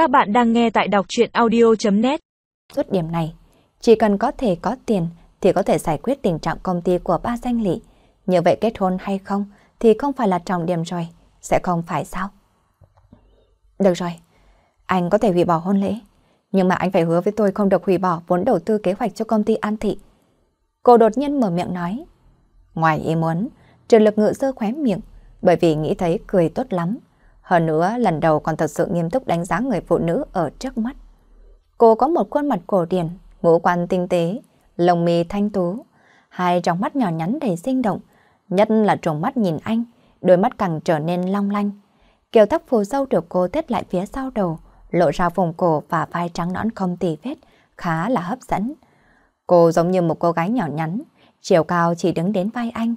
Các bạn đang nghe tại đọc chuyện audio.net Rút điểm này, chỉ cần có thể có tiền thì có thể giải quyết tình trạng công ty của ba danh lị. Như vậy kết hôn hay không thì không phải là trọng điểm rồi, sẽ không phải sao? Được rồi, anh có thể hủy bỏ hôn lễ, nhưng mà anh phải hứa với tôi không được hủy bỏ vốn đầu tư kế hoạch cho công ty An Thị. Cô đột nhiên mở miệng nói. Ngoài ý muốn, trường lực ngự sơ khóe miệng, bởi vì nghĩ thấy cười tốt lắm. Hơn nữa, lần đầu còn thật sự nghiêm túc đánh giá người phụ nữ ở trước mắt. Cô có một khuôn mặt cổ điển, ngũ quan tinh tế, lồng mì thanh tú, hai trong mắt nhỏ nhắn đầy sinh động, nhất là tròng mắt nhìn anh, đôi mắt càng trở nên long lanh. Kiều tóc phù sâu được cô tết lại phía sau đầu, lộ ra vùng cổ và vai trắng nõn không tì vết, khá là hấp dẫn. Cô giống như một cô gái nhỏ nhắn, chiều cao chỉ đứng đến vai anh,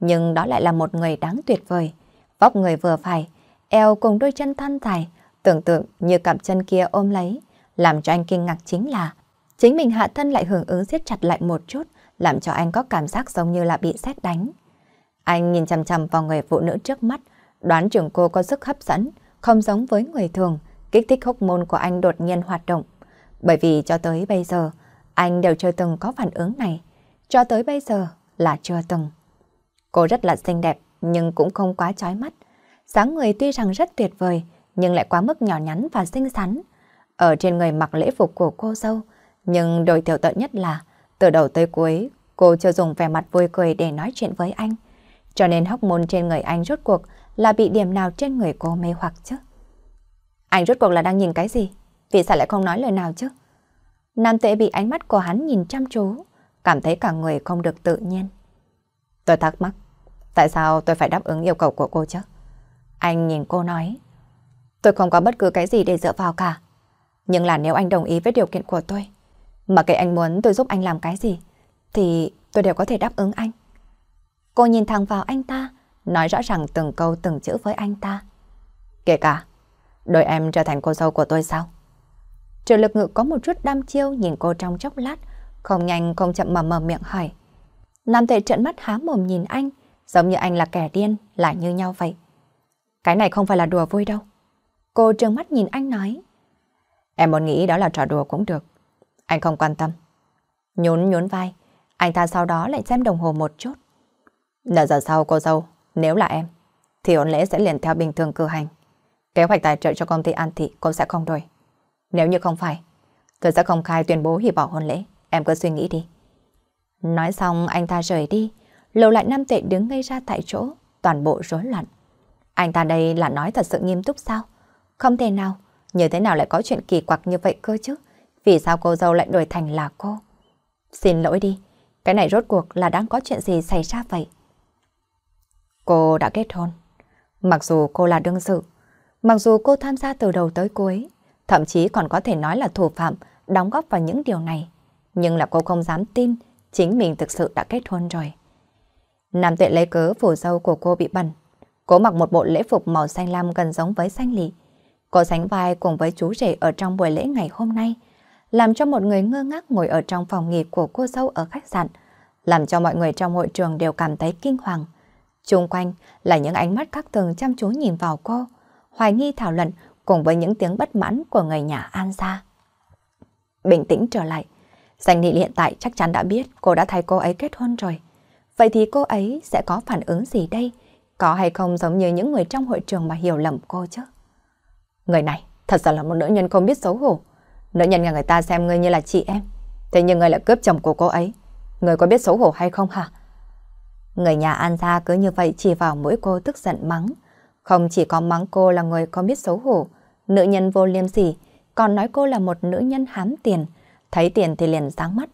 nhưng đó lại là một người đáng tuyệt vời. Vóc người vừa phải, eo cùng đôi chân thon dài, tưởng tượng như cặp chân kia ôm lấy, làm cho anh kinh ngạc chính là chính mình hạ thân lại hưởng ứng siết chặt lại một chút, làm cho anh có cảm giác giống như là bị sét đánh. Anh nhìn chằm chằm vào người phụ nữ trước mắt, đoán chừng cô có sức hấp dẫn, không giống với người thường, kích thích hốc môn của anh đột nhiên hoạt động. Bởi vì cho tới bây giờ, anh đều chưa từng có phản ứng này. Cho tới bây giờ là chưa từng. Cô rất là xinh đẹp, nhưng cũng không quá chói mắt. Sáng người tuy rằng rất tuyệt vời, nhưng lại quá mức nhỏ nhắn và xinh xắn. Ở trên người mặc lễ phục của cô dâu, nhưng đổi tiểu tợn nhất là, từ đầu tới cuối, cô chưa dùng vẻ mặt vui cười để nói chuyện với anh. Cho nên hóc môn trên người anh rốt cuộc là bị điểm nào trên người cô mê hoặc chứ. Anh rốt cuộc là đang nhìn cái gì? Vì sao lại không nói lời nào chứ? Nam tệ bị ánh mắt của hắn nhìn chăm chú, cảm thấy cả người không được tự nhiên. Tôi thắc mắc, tại sao tôi phải đáp ứng yêu cầu của cô chứ? Anh nhìn cô nói, tôi không có bất cứ cái gì để dựa vào cả. Nhưng là nếu anh đồng ý với điều kiện của tôi, mà kể anh muốn tôi giúp anh làm cái gì, thì tôi đều có thể đáp ứng anh. Cô nhìn thẳng vào anh ta, nói rõ ràng từng câu từng chữ với anh ta. Kể cả, đôi em trở thành cô dâu của tôi sao? Triệu lực ngự có một chút đam chiêu nhìn cô trong chốc lát, không nhanh không chậm mà mở miệng hỏi. Nam tệ trợn mắt há mồm nhìn anh, giống như anh là kẻ điên, là như nhau vậy. Cái này không phải là đùa vui đâu. Cô trợn mắt nhìn anh nói. Em muốn nghĩ đó là trò đùa cũng được. Anh không quan tâm. Nhún nhún vai, anh ta sau đó lại xem đồng hồ một chút. Nửa giờ sau cô dâu, nếu là em, thì hôn lễ sẽ liền theo bình thường cử hành. Kế hoạch tài trợ cho công ty An Thị cũng sẽ không đổi. Nếu như không phải, tôi sẽ không khai tuyên bố hủy bỏ hôn lễ. Em cứ suy nghĩ đi. Nói xong anh ta rời đi, lầu lại năm tệ đứng ngay ra tại chỗ, toàn bộ rối loạn. Anh ta đây là nói thật sự nghiêm túc sao? Không thể nào, như thế nào lại có chuyện kỳ quặc như vậy cơ chứ? Vì sao cô dâu lại đổi thành là cô? Xin lỗi đi, cái này rốt cuộc là đang có chuyện gì xảy ra vậy? Cô đã kết hôn. Mặc dù cô là đương sự, mặc dù cô tham gia từ đầu tới cuối, thậm chí còn có thể nói là thủ phạm đóng góp vào những điều này, nhưng là cô không dám tin chính mình thực sự đã kết hôn rồi. Nam tuệ lấy cớ phủ dâu của cô bị bẩn. Cô mặc một bộ lễ phục màu xanh lam gần giống với xanh lì. Cô sánh vai cùng với chú rể ở trong buổi lễ ngày hôm nay, làm cho một người ngơ ngác ngồi ở trong phòng nghỉ của cô dâu ở khách sạn, làm cho mọi người trong hội trường đều cảm thấy kinh hoàng. Trung quanh là những ánh mắt các thường chăm chú nhìn vào cô, hoài nghi thảo luận cùng với những tiếng bất mãn của người nhà An gia. Bình tĩnh trở lại, Danh Nị hiện tại chắc chắn đã biết cô đã thay cô ấy kết hôn rồi. Vậy thì cô ấy sẽ có phản ứng gì đây? Có hay không giống như những người trong hội trường mà hiểu lầm cô chứ? Người này thật sự là một nữ nhân không biết xấu hổ. Nữ nhân nhà người ta xem ngươi như là chị em. Thế nhưng ngươi lại cướp chồng của cô ấy. Ngươi có biết xấu hổ hay không hả? Người nhà An gia cứ như vậy chỉ vào mỗi cô tức giận mắng. Không chỉ có mắng cô là người có biết xấu hổ, nữ nhân vô liêm sỉ, còn nói cô là một nữ nhân hám tiền, thấy tiền thì liền sáng mắt.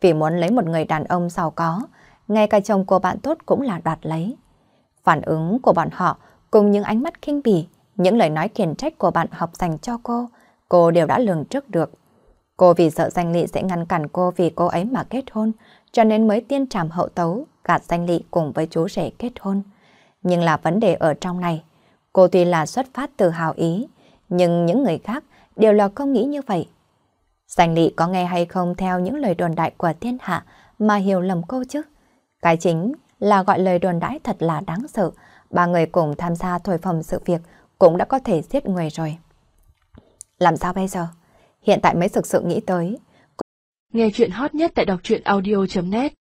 Vì muốn lấy một người đàn ông giàu có, ngay cả chồng của bạn tốt cũng là đoạt lấy. Phản ứng của bọn họ cùng những ánh mắt khinh bỉ, những lời nói khiển trách của bạn học dành cho cô, cô đều đã lường trước được. Cô vì sợ danh lị sẽ ngăn cản cô vì cô ấy mà kết hôn, cho nên mới tiên trảm hậu tấu, gạt danh lị cùng với chú rể kết hôn. Nhưng là vấn đề ở trong này, cô tuy là xuất phát từ hào ý, nhưng những người khác đều là không nghĩ như vậy. Danh lị có nghe hay không theo những lời đồn đại của thiên hạ mà hiểu lầm cô chứ? Cái chính là gọi lời đồn đãi thật là đáng sợ. Ba người cùng tham gia thổi phồng sự việc cũng đã có thể giết người rồi. Làm sao bây giờ? Hiện tại mới thực sự nghĩ tới. Nghe chuyện hot nhất tại đọc truyện audio.net